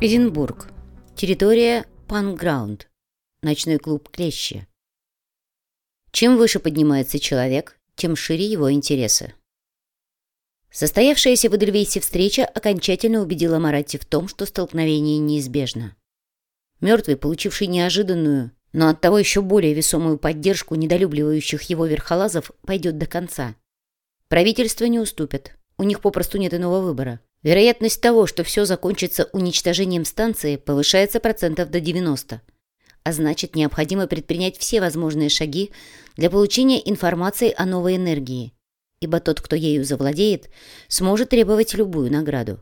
Эдинбург. Территория Панграунд. Ночной клуб Клещи. Чем выше поднимается человек, тем шире его интересы. Состоявшаяся в Эдельвейсе встреча окончательно убедила Маратти в том, что столкновение неизбежно. Мертвый, получивший неожиданную, но оттого еще более весомую поддержку недолюбливающих его верхолазов, пойдет до конца. Правительство не уступит, у них попросту нет иного выбора. Вероятность того, что все закончится уничтожением станции, повышается процентов до 90. А значит, необходимо предпринять все возможные шаги для получения информации о новой энергии, ибо тот, кто ею завладеет, сможет требовать любую награду.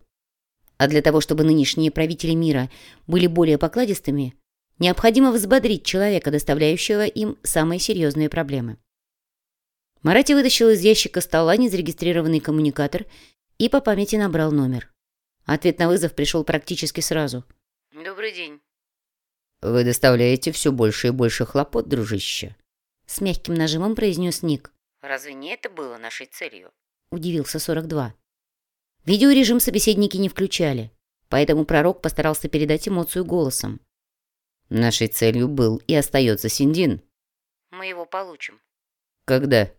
А для того, чтобы нынешние правители мира были более покладистыми, необходимо взбодрить человека, доставляющего им самые серьезные проблемы. Марати вытащил из ящика стола незарегистрированный коммуникатор и по памяти набрал номер. Ответ на вызов пришел практически сразу. «Добрый день». «Вы доставляете все больше и больше хлопот, дружище», — с мягким нажимом произнес Ник. «Разве не это было нашей целью?» — удивился 42. Видеорежим собеседники не включали, поэтому пророк постарался передать эмоцию голосом. «Нашей целью был и остается Синдин». «Мы его получим». «Когда?»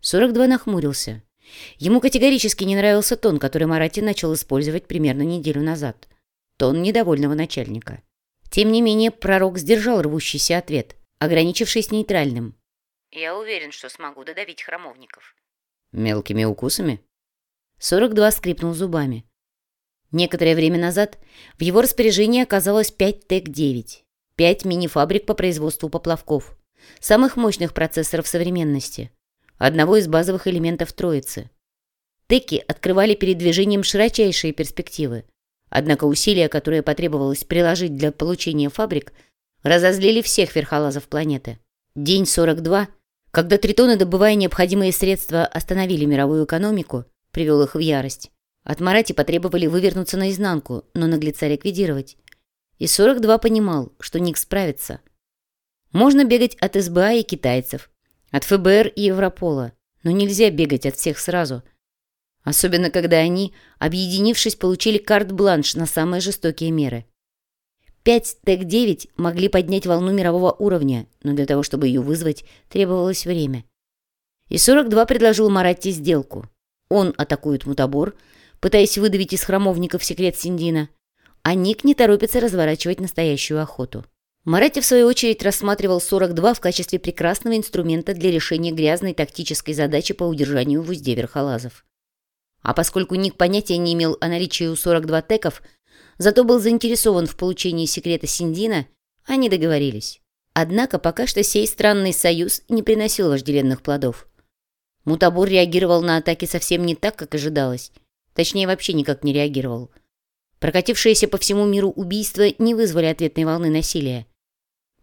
42 нахмурился. Ему категорически не нравился тон, который Марати начал использовать примерно неделю назад. Тон недовольного начальника. Тем не менее, пророк сдержал рвущийся ответ, ограничившись нейтральным. «Я уверен, что смогу додавить храмовников». «Мелкими укусами?» 42 скрипнул зубами. Некоторое время назад в его распоряжении оказалось 5 ТЭК-9, 5 мини-фабрик по производству поплавков, самых мощных процессоров современности – одного из базовых элементов Троицы. Теки открывали перед движением широчайшие перспективы, однако усилия, которые потребовалось приложить для получения фабрик, разозлили всех верхолазов планеты. День 42, когда тритоны, добывая необходимые средства, остановили мировую экономику, привел их в ярость. От Марати потребовали вывернуться наизнанку, но наглеца ликвидировать. И 42 понимал, что Ник справится. Можно бегать от СБА и китайцев, от ФБР и Европола. Но нельзя бегать от всех сразу. Особенно, когда они, объединившись, получили карт-бланш на самые жестокие меры. Пять ТЭК-9 могли поднять волну мирового уровня, но для того, чтобы ее вызвать, требовалось время. И 42 предложил Маратти сделку. Он атакует мутабор, пытаясь выдавить из храмовников секрет Синдина, а Ник не торопится разворачивать настоящую охоту. Маратти, в свою очередь, рассматривал 42 в качестве прекрасного инструмента для решения грязной тактической задачи по удержанию в узде верхолазов. А поскольку Ник понятия не имел о наличии у 42 теков, зато был заинтересован в получении секрета Синдина, они договорились. Однако пока что сей странный союз не приносил вожделенных плодов. Мутабор реагировал на атаки совсем не так, как ожидалось. Точнее, вообще никак не реагировал. Прокатившиеся по всему миру убийства не вызвали ответной волны насилия.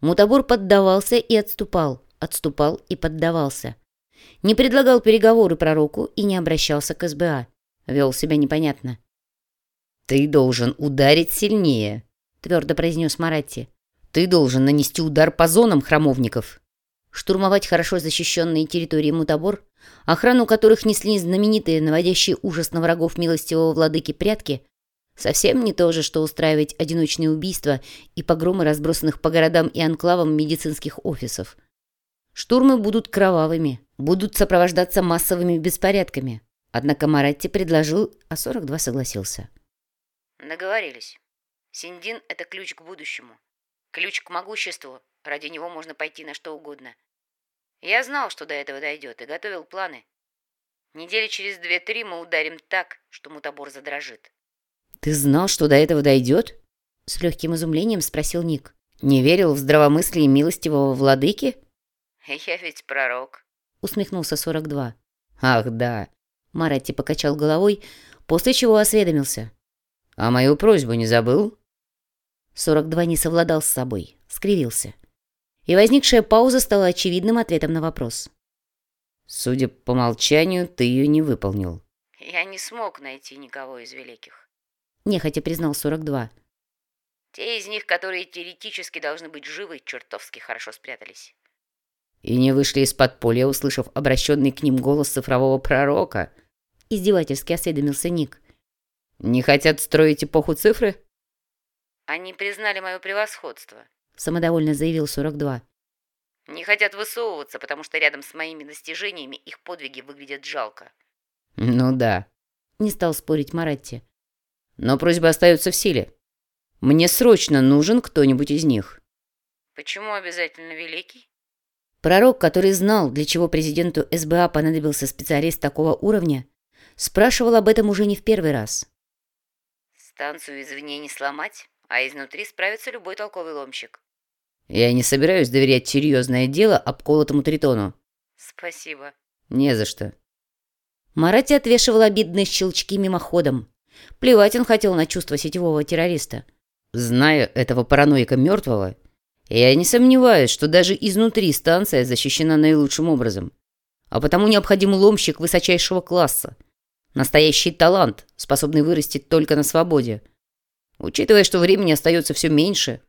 Мутабор поддавался и отступал, отступал и поддавался. Не предлагал переговоры пророку и не обращался к СБА. Вел себя непонятно. «Ты должен ударить сильнее», — твердо произнес Маратти. «Ты должен нанести удар по зонам храмовников». Штурмовать хорошо защищенные территории Мутабор, охрану которых несли знаменитые, наводящие ужас на врагов милостивого владыки прятки, Совсем не то же, что устраивать одиночные убийства и погромы разбросанных по городам и анклавам медицинских офисов. Штурмы будут кровавыми, будут сопровождаться массовыми беспорядками. Однако Маратти предложил, а 42 согласился. Договорились. Синдин — это ключ к будущему. Ключ к могуществу. Ради него можно пойти на что угодно. Я знал, что до этого дойдет, и готовил планы. Недели через две-три мы ударим так, что мутабор задрожит. «Ты знал, что до этого дойдет?» С легким изумлением спросил Ник. «Не верил в здравомыслие милостивого владыки?» «Я ведь пророк», — усмехнулся 42. «Ах, да». Маратти покачал головой, после чего осведомился. «А мою просьбу не забыл?» 42 не совладал с собой, скривился. И возникшая пауза стала очевидным ответом на вопрос. «Судя по молчанию, ты ее не выполнил». «Я не смог найти никого из великих» нехотя признал 42. Те из них, которые теоретически должны быть живы, чертовски хорошо спрятались. И не вышли из подполья, услышав обращенный к ним голос цифрового пророка. Издевательски осведомился Ник. Не хотят строить эпоху цифры? Они признали мое превосходство. Самодовольно заявил 42. Не хотят высовываться, потому что рядом с моими достижениями их подвиги выглядят жалко. Ну да. Не стал спорить Маратти. Но просьба остается в силе. Мне срочно нужен кто-нибудь из них. Почему обязательно великий? Пророк, который знал, для чего президенту СБА понадобился специалист такого уровня, спрашивал об этом уже не в первый раз. Станцию извне не сломать, а изнутри справится любой толковый ломщик. Я не собираюсь доверять серьезное дело обколотому тритону. Спасибо. Не за что. Марати отвешивал обидные щелчки мимоходом. Плевать он хотел на чувства сетевого террориста. Зная этого параноика мертвого, я не сомневаюсь, что даже изнутри станция защищена наилучшим образом. А потому необходим ломщик высочайшего класса. Настоящий талант, способный вырасти только на свободе. Учитывая, что времени остается все меньше,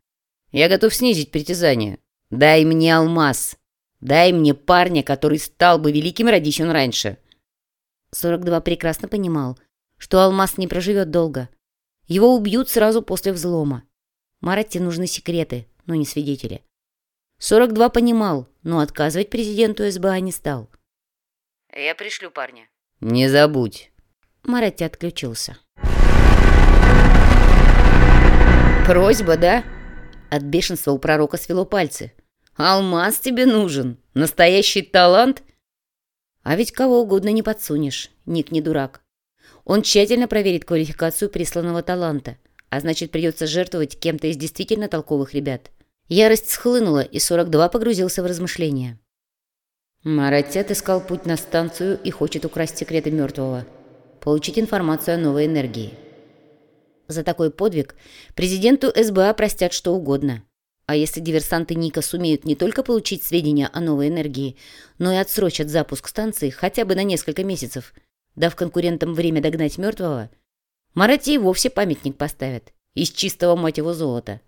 я готов снизить притязание. Дай мне алмаз. Дай мне парня, который стал бы великим, родись он раньше. 42 прекрасно понимал, что алмаз не проживет долго. Его убьют сразу после взлома. Маратте нужны секреты, но не свидетели. 42 понимал, но отказывать президенту СБА не стал. Я пришлю парня. Не забудь. Маратти отключился. Просьба, да? От бешенства у пророка свело пальцы. Алмаз тебе нужен? Настоящий талант? А ведь кого угодно не подсунешь. Ник не дурак. Он тщательно проверит квалификацию присланного таланта, а значит, придется жертвовать кем-то из действительно толковых ребят. Ярость схлынула, и 42 погрузился в размышления. Маратят искал путь на станцию и хочет украсть секреты мертвого. Получить информацию о новой энергии. За такой подвиг президенту СБА простят что угодно. А если диверсанты Ника сумеют не только получить сведения о новой энергии, но и отсрочат запуск станции хотя бы на несколько месяцев, дав конкурентам время догнать мертвого, Марати вовсе памятник поставят. Из чистого, мать его, золота.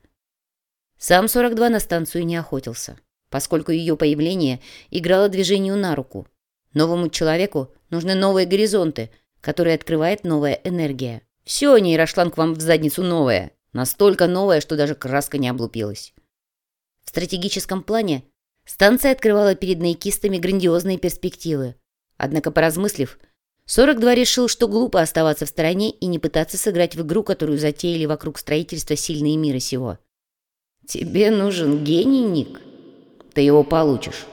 Сам 42 на станцию не охотился, поскольку ее появление играло движению на руку. Новому человеку нужны новые горизонты, которые открывает новая энергия. Все, нейрошланг вам в задницу новое. Настолько новое, что даже краска не облупилась. В стратегическом плане станция открывала перед наикистами грандиозные перспективы. Однако, поразмыслив, 42 решил, что глупо оставаться в стороне и не пытаться сыграть в игру, которую затеяли вокруг строительства сильные мира сего. Тебе нужен гений, Ник? Ты его получишь.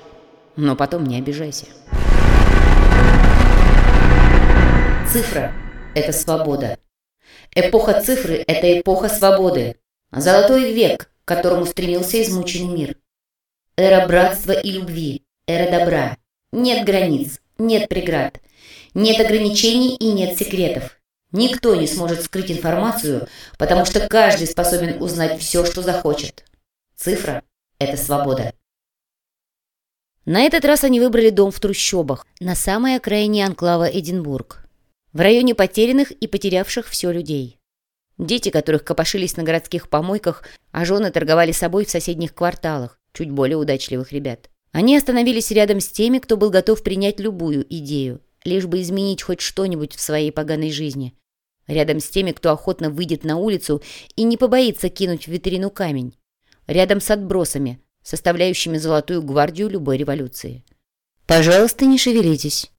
Но потом не обижайся. Цифра – это свобода. Эпоха цифры – это эпоха свободы. Золотой век, к которому стремился измученный мир. Эра братства и любви, эра добра. Нет границ, нет преград, нет ограничений и нет секретов. Никто не сможет скрыть информацию, потому что каждый способен узнать все, что захочет. Цифра – это свобода. На этот раз они выбрали дом в трущобах, на самой окраине анклава Эдинбург, в районе потерянных и потерявших все людей. Дети, которых копошились на городских помойках, а жены торговали собой в соседних кварталах, чуть более удачливых ребят. Они остановились рядом с теми, кто был готов принять любую идею, лишь бы изменить хоть что-нибудь в своей поганой жизни. Рядом с теми, кто охотно выйдет на улицу и не побоится кинуть в витрину камень. Рядом с отбросами, составляющими золотую гвардию любой революции. «Пожалуйста, не шевелитесь».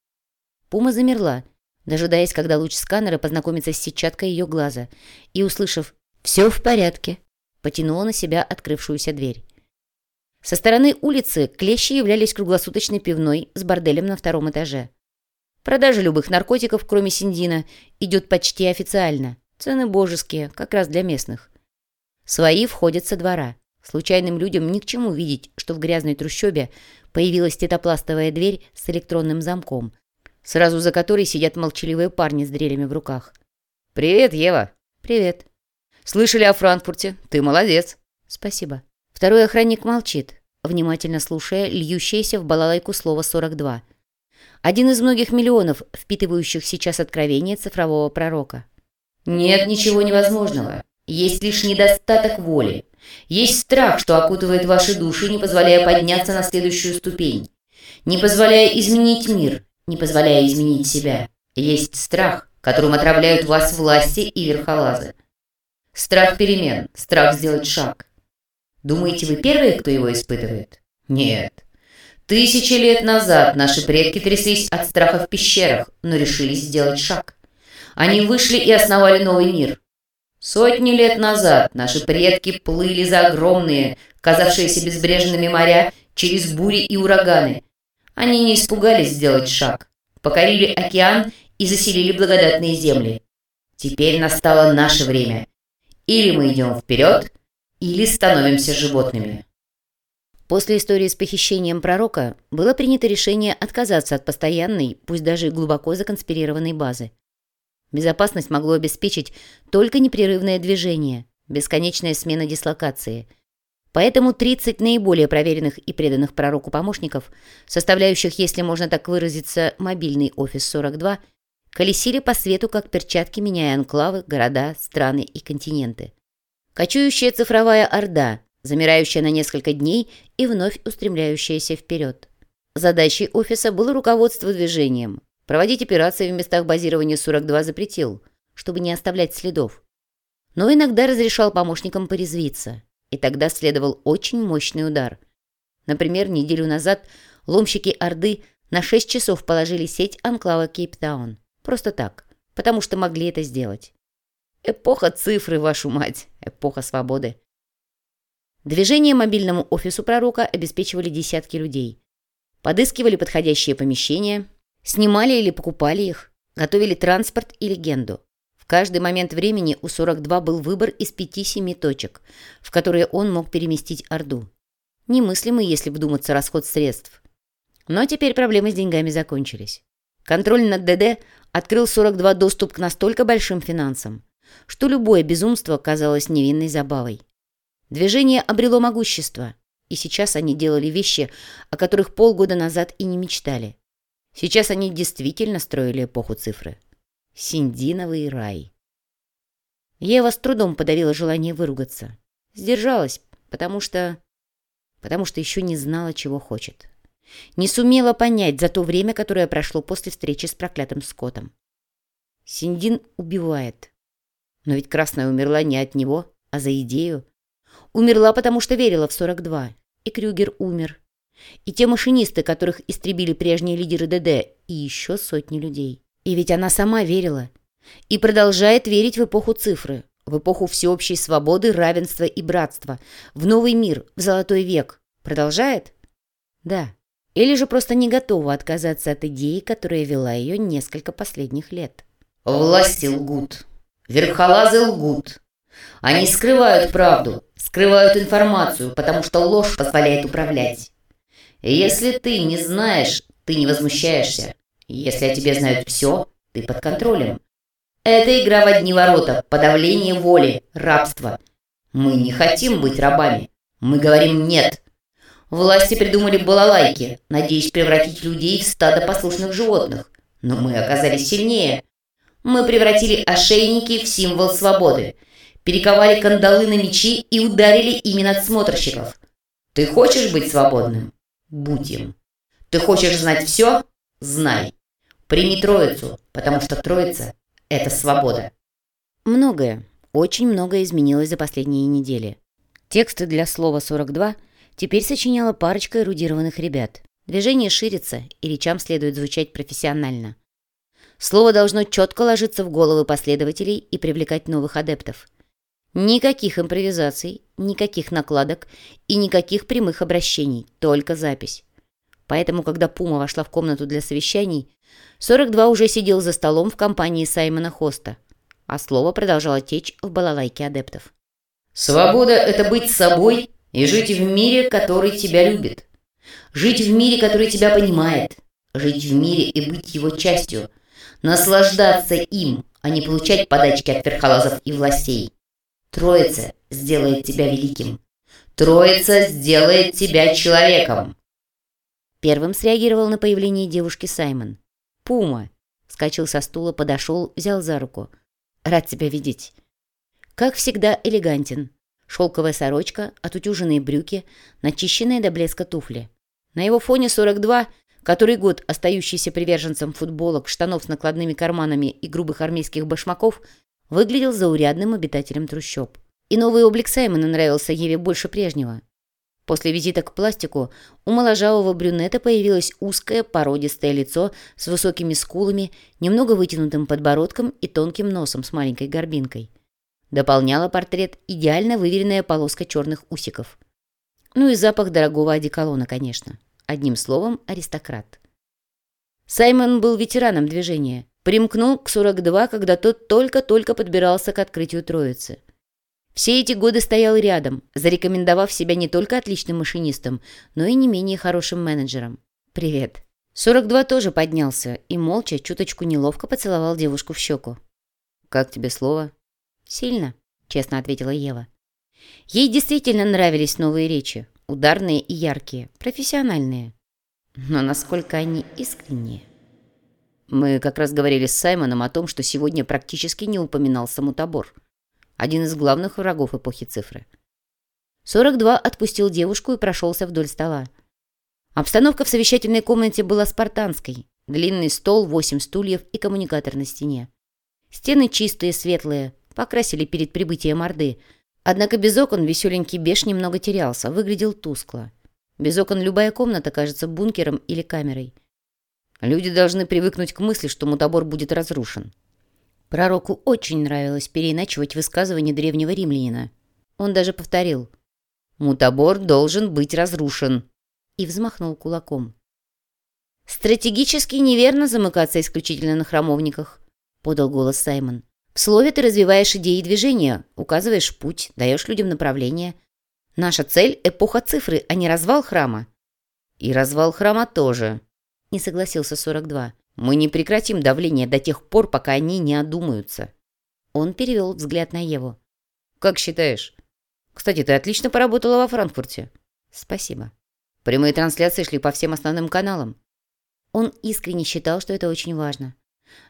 Пума замерла, дожидаясь, когда луч сканера познакомится с сетчаткой ее глаза, и, услышав «все в порядке», потянула на себя открывшуюся дверь. Со стороны улицы клещи являлись круглосуточной пивной с борделем на втором этаже. Продажа любых наркотиков, кроме синдина, идет почти официально. Цены божеские, как раз для местных. Свои входят со двора. Случайным людям ни к чему видеть, что в грязной трущобе появилась тетопластовая дверь с электронным замком, сразу за которой сидят молчаливые парни с дрелями в руках. «Привет, Ева!» «Привет!» «Слышали о Франкфурте? Ты молодец!» «Спасибо!» Второй охранник молчит, внимательно слушая льющееся в балалайку слово «42». Один из многих миллионов, впитывающих сейчас откровение цифрового пророка. Нет ничего невозможного. Есть лишь недостаток воли. Есть страх, что окутывает ваши души, не позволяя подняться на следующую ступень. Не позволяя изменить мир, не позволяя изменить себя. Есть страх, которым отравляют вас власти и верхолазы. Страх перемен, страх сделать шаг. Думаете, вы первые, кто его испытывает? Нет. Тысячи лет назад наши предки тряслись от страха в пещерах, но решились сделать шаг. Они вышли и основали новый мир. Сотни лет назад наши предки плыли за огромные, казавшиеся безбрежными моря, через бури и ураганы. Они не испугались сделать шаг, покорили океан и заселили благодатные земли. Теперь настало наше время. Или мы идем вперед, или становимся животными. После истории с похищением пророка было принято решение отказаться от постоянной, пусть даже глубоко законспирированной базы. Безопасность могло обеспечить только непрерывное движение, бесконечная смена дислокации. Поэтому 30 наиболее проверенных и преданных пророку помощников, составляющих, если можно так выразиться, мобильный офис 42, колесили по свету как перчатки, меняя анклавы, города, страны и континенты. Кочующая цифровая орда, замирающая на несколько дней и вновь устремляющаяся вперед. Задачей офиса было руководство движением, Проводить операции в местах базирования 42 запретил, чтобы не оставлять следов. Но иногда разрешал помощникам порезвиться, и тогда следовал очень мощный удар. Например, неделю назад ломщики Орды на 6 часов положили сеть анклава Кейптаун. Просто так, потому что могли это сделать. Эпоха цифры, вашу мать, эпоха свободы. Движение мобильному офису пророка обеспечивали десятки людей. Подыскивали подходящие помещения, Снимали или покупали их, готовили транспорт и легенду. В каждый момент времени у 42 был выбор из 5-7 точек, в которые он мог переместить Орду. Немыслимый, если вдуматься, расход средств. Но теперь проблемы с деньгами закончились. Контроль над ДД открыл 42 доступ к настолько большим финансам, что любое безумство казалось невинной забавой. Движение обрело могущество, и сейчас они делали вещи, о которых полгода назад и не мечтали. Сейчас они действительно строили эпоху цифры. Синдиновый рай. Ева с трудом подавила желание выругаться. Сдержалась, потому что... потому что еще не знала, чего хочет. Не сумела понять за то время, которое прошло после встречи с проклятым Скоттом. Синдин убивает. Но ведь Красная умерла не от него, а за идею. Умерла, потому что верила в 42. И Крюгер умер, и те машинисты, которых истребили прежние лидеры ДД, и еще сотни людей. И ведь она сама верила. И продолжает верить в эпоху цифры, в эпоху всеобщей свободы, равенства и братства, в новый мир, в золотой век. Продолжает? Да. Или же просто не готова отказаться от идеи, которая вела ее несколько последних лет. Власти лгут. Верхолазы лгут. Они скрывают правду, скрывают информацию, потому что ложь позволяет управлять. Если ты не знаешь, ты не возмущаешься. Если о тебе знают все, ты под контролем. Это игра в одни ворота, подавление воли, рабство. Мы не хотим быть рабами. Мы говорим «нет». Власти придумали балалайки, надеясь превратить людей в стадо послушных животных. Но мы оказались сильнее. Мы превратили ошейники в символ свободы, перековали кандалы на мечи и ударили ими надсмотрщиков. Ты хочешь быть свободным? Будь им. Ты хочешь знать все? Знай. Прими Троицу, потому что Троица – это свобода. Многое, очень многое изменилось за последние недели. Тексты для слова 42 теперь сочиняла парочка эрудированных ребят. Движение ширится, и речам следует звучать профессионально. Слово должно четко ложиться в головы последователей и привлекать новых адептов. Никаких импровизаций, никаких накладок и никаких прямых обращений, только запись. Поэтому, когда Пума вошла в комнату для совещаний, 42 уже сидел за столом в компании Саймона Хоста, а слово продолжало течь в балалайке адептов. «Свобода – это быть собой и жить в мире, который тебя любит. Жить в мире, который тебя понимает. Жить в мире и быть его частью. Наслаждаться им, а не получать подачки от верхолазов и властей. Троица сделает тебя великим. Троица сделает тебя человеком. Первым среагировал на появление девушки Саймон. «Пума!» Вскочил со стула, подошел, взял за руку. «Рад тебя видеть!» Как всегда, элегантен. Шелковая сорочка, отутюженные брюки, начищенные до блеска туфли. На его фоне 42, который год остающийся приверженцем футболок, штанов с накладными карманами и грубых армейских башмаков, выглядел заурядным обитателем трущоб. И новый облик Саймона нравился Еве больше прежнего. После визита к пластику у моложавого брюнета появилось узкое породистое лицо с высокими скулами, немного вытянутым подбородком и тонким носом с маленькой горбинкой. Дополняла портрет идеально выверенная полоска черных усиков. Ну и запах дорогого одеколона, конечно. Одним словом, аристократ. Саймон был ветераном движения. Примкнул к 42, когда тот только-только подбирался к открытию Троицы. Все эти годы стоял рядом, зарекомендовав себя не только отличным машинистом, но и не менее хорошим менеджером. «Привет». 42 тоже поднялся и молча, чуточку неловко поцеловал девушку в щеку. «Как тебе слово?» «Сильно», — честно ответила Ева. Ей действительно нравились новые речи, ударные и яркие, профессиональные. Но насколько они искренние? Мы как раз говорили с Саймоном о том, что сегодня практически не упоминался мутабор — один из главных врагов эпохи цифры. 42 отпустил девушку и прошелся вдоль стола. Обстановка в совещательной комнате была спартанской. Длинный стол, восемь стульев и коммуникатор на стене. Стены чистые, светлые, покрасили перед прибытием Орды. Однако без окон веселенький беш немного терялся, выглядел тускло. Без окон любая комната кажется бункером или камерой. Люди должны привыкнуть к мысли, что мутабор будет разрушен. Пророку очень нравилось переиначивать высказывание древнего римлянина. Он даже повторил «Мутабор должен быть разрушен» и взмахнул кулаком. «Стратегически неверно замыкаться исключительно на храмовниках», — подал голос Саймон. «В слове ты развиваешь идеи движения, указываешь путь, даешь людям направление. Наша цель — эпоха цифры, а не развал храма». «И развал храма тоже», — не согласился 42. Мы не прекратим давление до тех пор, пока они не одумаются». Он перевел взгляд на Еву. «Как считаешь? Кстати, ты отлично поработала во Франкфурте». «Спасибо». Прямые трансляции шли по всем основным каналам. Он искренне считал, что это очень важно.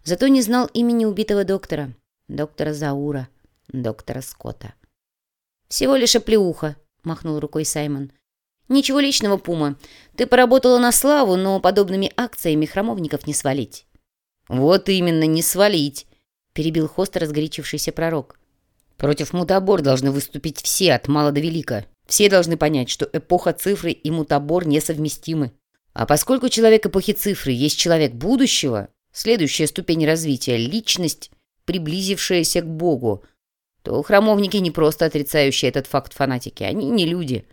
Зато не знал имени убитого доктора. Доктора Заура. Доктора Скотта. «Всего лишь оплеуха», — махнул рукой Саймон. «Ничего личного, Пума. Ты поработала на славу, но подобными акциями храмовников не свалить». «Вот именно, не свалить», — перебил хост разгорячившийся пророк. «Против мутабор должны выступить все, от мала до велика. Все должны понять, что эпоха цифры и мутабор несовместимы. А поскольку человек эпохи цифры есть человек будущего, следующая ступень развития — личность, приблизившаяся к Богу, то храмовники не просто отрицающие этот факт фанатики, они не люди».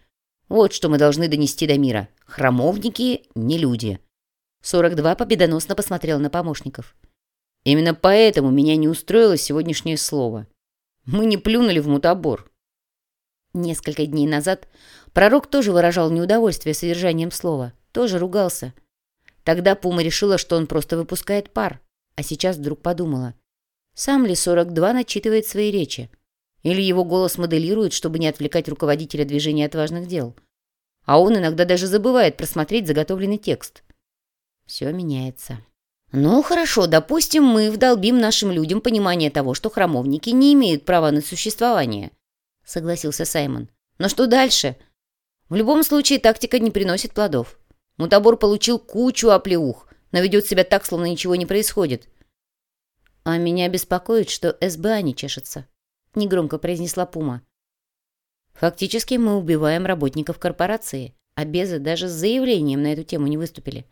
Вот что мы должны донести до мира. Храмовники не люди. 42 победоносно посмотрел на помощников. Именно поэтому меня не устроило сегодняшнее слово. Мы не плюнули в мутабор. Несколько дней назад пророк тоже выражал неудовольствие содержанием слова, тоже ругался. Тогда Пума решила, что он просто выпускает пар, а сейчас вдруг подумала. Сам ли 42 начитывает свои речи? Или его голос моделирует, чтобы не отвлекать руководителя движения от важных дел. А он иногда даже забывает просмотреть заготовленный текст. Все меняется. Ну, хорошо, допустим, мы вдолбим нашим людям понимание того, что храмовники не имеют права на существование. Согласился Саймон. Но что дальше? В любом случае, тактика не приносит плодов. Мутабор получил кучу оплеух, но ведет себя так, словно ничего не происходит. А меня беспокоит, что СБА не чешется негромко произнесла Пума. Фактически мы убиваем работников корпорации, а Безы даже с заявлением на эту тему не выступили.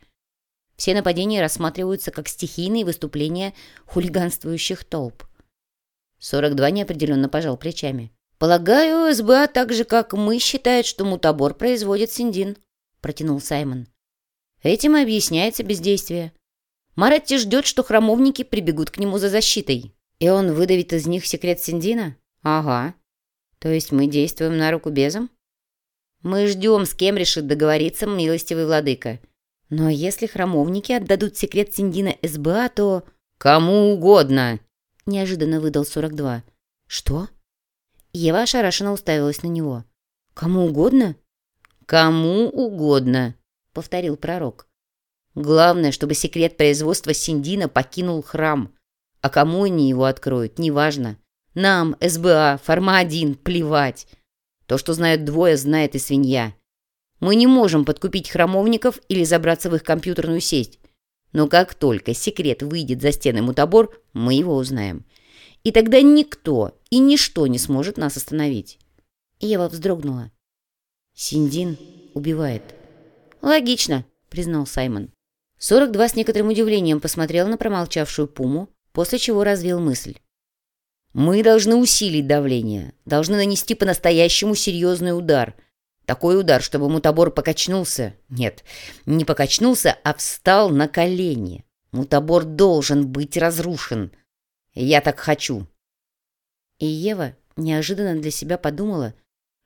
Все нападения рассматриваются как стихийные выступления хулиганствующих толп. 42 неопределенно пожал плечами. «Полагаю, СБА так же, как мы, считает, что мутабор производит Синдин», — протянул Саймон. «Этим объясняется бездействие. Маретти ждет, что храмовники прибегут к нему за защитой. И он выдавит из них секрет Синдина? Ага. То есть мы действуем на руку безам? Мы ждем, с кем решит договориться милостивый владыка. Но если храмовники отдадут секрет Синдина СБА, то... Кому угодно! Неожиданно выдал 42. Что? Ева ошарашенно уставилась на него. Кому угодно? Кому угодно, повторил пророк. Главное, чтобы секрет производства Синдина покинул храм. А кому они его откроют, неважно. Нам, СБА, Форма-1, плевать. То, что знают двое, знает и свинья. Мы не можем подкупить храмовников или забраться в их компьютерную сеть. Но как только секрет выйдет за стены мутабор, мы его узнаем. И тогда никто и ничто не сможет нас остановить. Ева вздрогнула. Синдин убивает. Логично, признал Саймон. 42 с некоторым удивлением посмотрел на промолчавшую Пуму, после чего развил мысль. «Мы должны усилить давление, должны нанести по-настоящему серьезный удар. Такой удар, чтобы мутабор покачнулся. Нет, не покачнулся, а встал на колени. Мутабор должен быть разрушен. Я так хочу». И Ева неожиданно для себя подумала,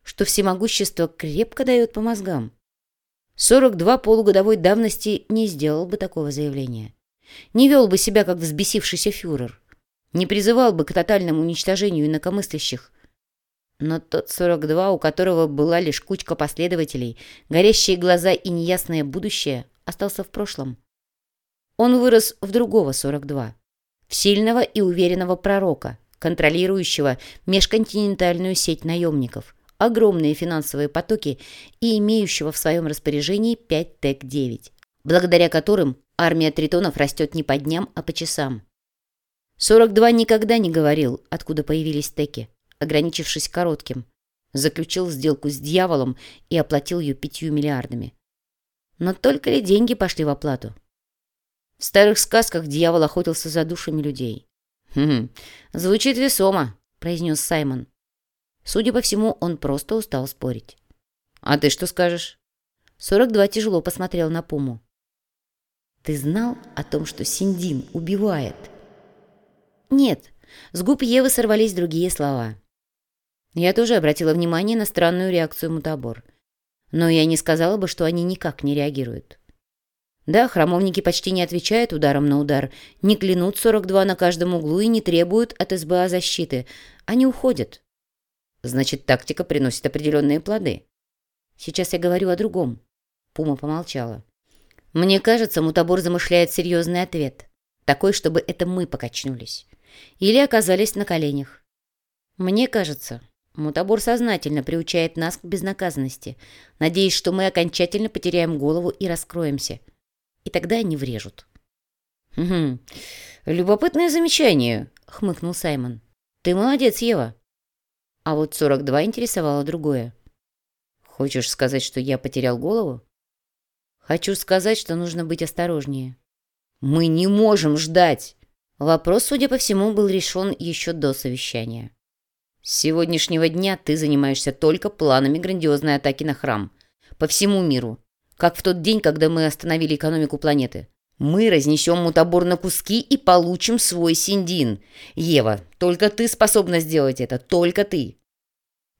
что всемогущество крепко дает по мозгам. 42 полугодовой давности не сделал бы такого заявления. Не вел бы себя, как взбесившийся фюрер. Не призывал бы к тотальному уничтожению инакомыслящих. Но тот 42, у которого была лишь кучка последователей, горящие глаза и неясное будущее, остался в прошлом. Он вырос в другого 42. В сильного и уверенного пророка, контролирующего межконтинентальную сеть наемников – огромные финансовые потоки и имеющего в своем распоряжении 5 ТЭК-9, благодаря которым армия тритонов растет не по дням, а по часам. 42 никогда не говорил, откуда появились теки, ограничившись коротким. Заключил сделку с дьяволом и оплатил ее пятью миллиардами. Но только ли деньги пошли в оплату? В старых сказках дьявол охотился за душами людей. «Хм, звучит весомо», — произнес Саймон. Судя по всему, он просто устал спорить. «А ты что скажешь?» 42 тяжело посмотрел на Пуму. «Ты знал о том, что Синдин убивает?» «Нет». С губ Евы сорвались другие слова. Я тоже обратила внимание на странную реакцию Мутабор. Но я не сказала бы, что они никак не реагируют. Да, храмовники почти не отвечают ударом на удар, не клянут 42 на каждом углу и не требуют от СБА защиты. Они уходят. Значит, тактика приносит определенные плоды. Сейчас я говорю о другом. Пума помолчала. Мне кажется, Мутабор замышляет серьезный ответ. Такой, чтобы это мы покачнулись. Или оказались на коленях. Мне кажется, Мутабор сознательно приучает нас к безнаказанности, надеясь, что мы окончательно потеряем голову и раскроемся. И тогда они врежут. «Угу. Любопытное замечание», — хмыкнул Саймон. «Ты молодец, Ева. А вот 42 интересовало другое. Хочешь сказать, что я потерял голову? Хочу сказать, что нужно быть осторожнее. Мы не можем ждать. Вопрос, судя по всему, был решен еще до совещания. С сегодняшнего дня ты занимаешься только планами грандиозной атаки на храм. По всему миру. Как в тот день, когда мы остановили экономику планеты. Мы разнесем мутабор на куски и получим свой синдин. Ева, только ты способна сделать это, только ты.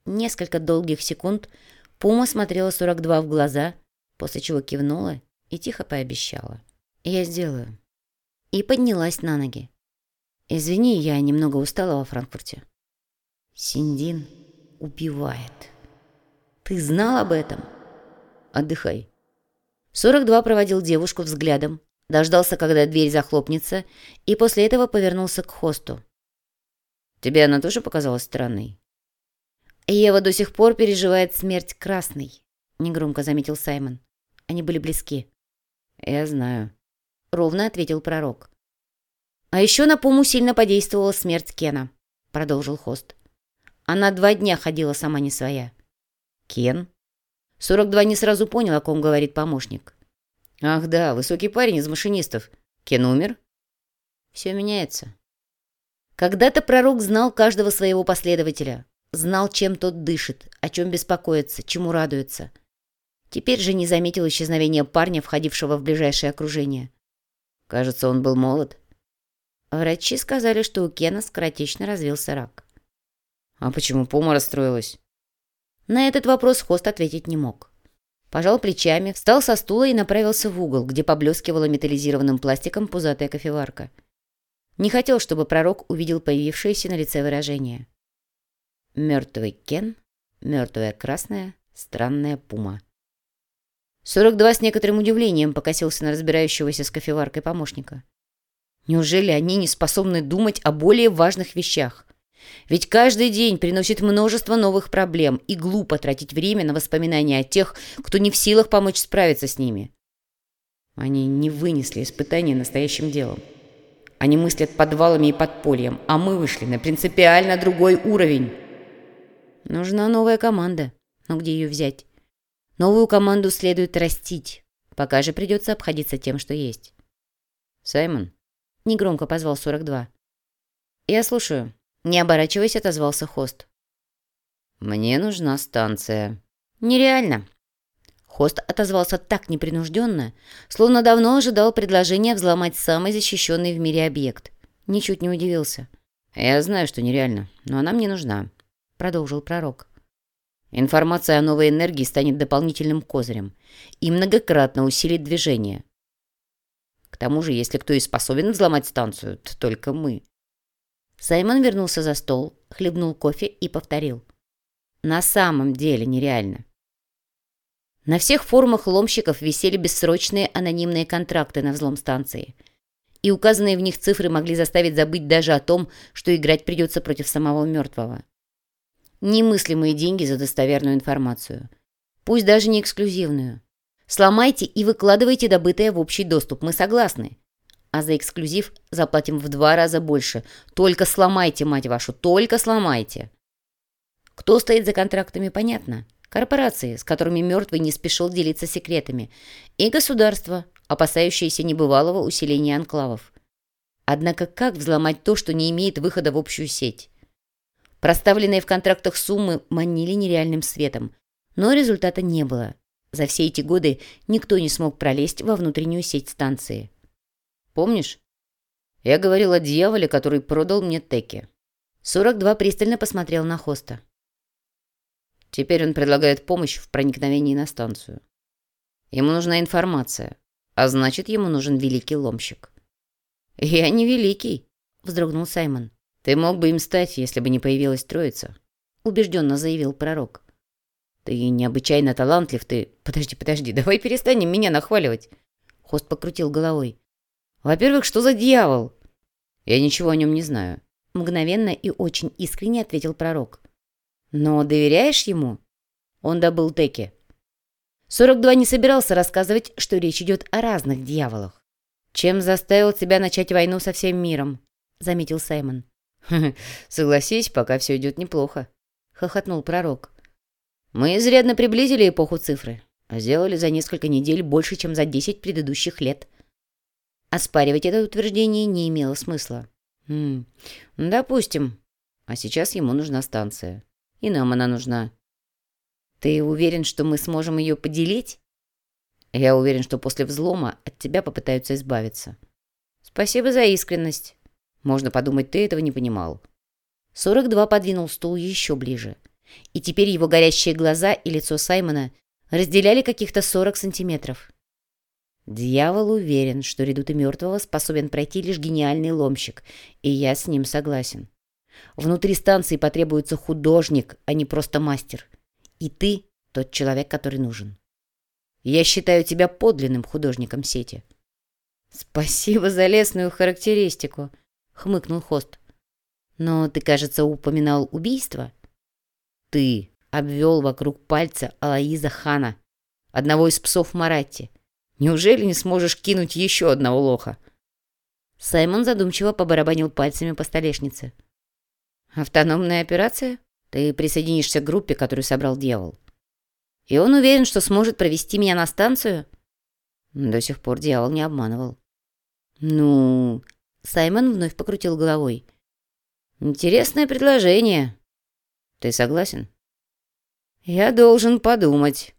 Несколько долгих секунд Пума смотрела 42 в глаза, после чего кивнула и тихо пообещала. «Я сделаю». И поднялась на ноги. «Извини, я немного устала во Франкфурте». «Синдин убивает». «Ты знал об этом?» «Отдыхай». 42 проводил девушку взглядом, дождался, когда дверь захлопнется, и после этого повернулся к хосту. «Тебе она тоже показалась странной?» «Ева до сих пор переживает смерть Красной», — негромко заметил Саймон. Они были близки. «Я знаю», — ровно ответил пророк. «А еще на Пуму сильно подействовала смерть Кена», — продолжил хост. «Она два дня ходила сама не своя». «Кен?» 42 не сразу понял, о ком говорит помощник. Ах да, высокий парень из машинистов. Кен умер? Все меняется. Когда-то пророк знал каждого своего последователя. Знал, чем тот дышит, о чем беспокоится, чему радуется. Теперь же не заметил исчезновения парня, входившего в ближайшее окружение. Кажется, он был молод. Врачи сказали, что у Кена скоротечно развился рак. А почему Пума расстроилась? На этот вопрос Хост ответить не мог. Пожал плечами, встал со стула и направился в угол, где поблескивала металлизированным пластиком пузатая кофеварка. Не хотел, чтобы пророк увидел появившееся на лице выражение. Мертвый Кен, мертвая красная, странная пума. 42 с некоторым удивлением покосился на разбирающегося с кофеваркой помощника. Неужели они не способны думать о более важных вещах? Ведь каждый день приносит множество новых проблем, и глупо тратить время на воспоминания о тех, кто не в силах помочь справиться с ними. Они не вынесли испытания настоящим делом. Они мыслят подвалами и подпольем, а мы вышли на принципиально другой уровень. Нужна новая команда. Но где ее взять? Новую команду следует растить. Пока же придется обходиться тем, что есть. Саймон? Негромко позвал 42. Я слушаю. Не оборачиваясь, отозвался хост. Мне нужна станция. Нереально. Хост отозвался так непринужденно, словно давно ожидал предложения взломать самый защищенный в мире объект. Ничуть не удивился. «Я знаю, что нереально, но она мне нужна», — продолжил пророк. «Информация о новой энергии станет дополнительным козырем и многократно усилит движение. К тому же, если кто и способен взломать станцию, то только мы». Саймон вернулся за стол, хлебнул кофе и повторил. «На самом деле нереально. На всех форумах ломщиков висели бессрочные анонимные контракты на взлом станции. И указанные в них цифры могли заставить забыть даже о том, что играть придется против самого мертвого. Немыслимые деньги за достоверную информацию. Пусть даже не эксклюзивную. Сломайте и выкладывайте добытое в общий доступ, мы согласны. А за эксклюзив заплатим в два раза больше. Только сломайте, мать вашу, только сломайте. Кто стоит за контрактами, понятно. Корпорации, с которыми мертвый не спешил делиться секретами, и государство, опасающееся небывалого усиления анклавов. Однако как взломать то, что не имеет выхода в общую сеть? Проставленные в контрактах суммы манили нереальным светом, но результата не было. За все эти годы никто не смог пролезть во внутреннюю сеть станции. Помнишь? Я говорил о дьяволе, который продал мне теки. 42 пристально посмотрел на Хоста. Теперь он предлагает помощь в проникновении на станцию. Ему нужна информация, а значит, ему нужен великий ломщик. «Я не великий», — вздрогнул Саймон. «Ты мог бы им стать, если бы не появилась троица», — убежденно заявил пророк. «Ты необычайно талантлив, ты...» «Подожди, подожди, давай перестанем меня нахваливать!» Хост покрутил головой. «Во-первых, что за дьявол?» «Я ничего о нем не знаю», — мгновенно и очень искренне ответил пророк. Но доверяешь ему? Он добыл теки. 42 не собирался рассказывать, что речь идет о разных дьяволах. «Чем заставил тебя начать войну со всем миром?» — заметил Саймон. «Согласись, пока все идет неплохо», — хохотнул пророк. «Мы изрядно приблизили эпоху цифры, а сделали за несколько недель больше, чем за 10 предыдущих лет». Оспаривать это утверждение не имело смысла. «Хм, допустим. А сейчас ему нужна станция. И нам она нужна. Ты уверен, что мы сможем ее поделить? Я уверен, что после взлома от тебя попытаются избавиться. Спасибо за искренность. Можно подумать, ты этого не понимал. 42 подвинул стул еще ближе. И теперь его горящие глаза и лицо Саймона разделяли каких-то 40 сантиметров. Дьявол уверен, что редуты мертвого способен пройти лишь гениальный ломщик, и я с ним согласен. Внутри станции потребуется художник, а не просто мастер. И ты тот человек, который нужен. Я считаю тебя подлинным художником сети. Спасибо за лесную характеристику, хмыкнул Хост. Но ты, кажется, упоминал убийство? Ты обвел вокруг пальца Алаиза Хана, одного из псов Маратти. Неужели не сможешь кинуть еще одного лоха? Саймон задумчиво побарабанил пальцами по столешнице. Автономная операция? Ты присоединишься к группе, которую собрал дьявол. И он уверен, что сможет провести меня на станцию? До сих пор дьявол не обманывал. Ну, Саймон вновь покрутил головой. Интересное предложение. Ты согласен? Я должен подумать.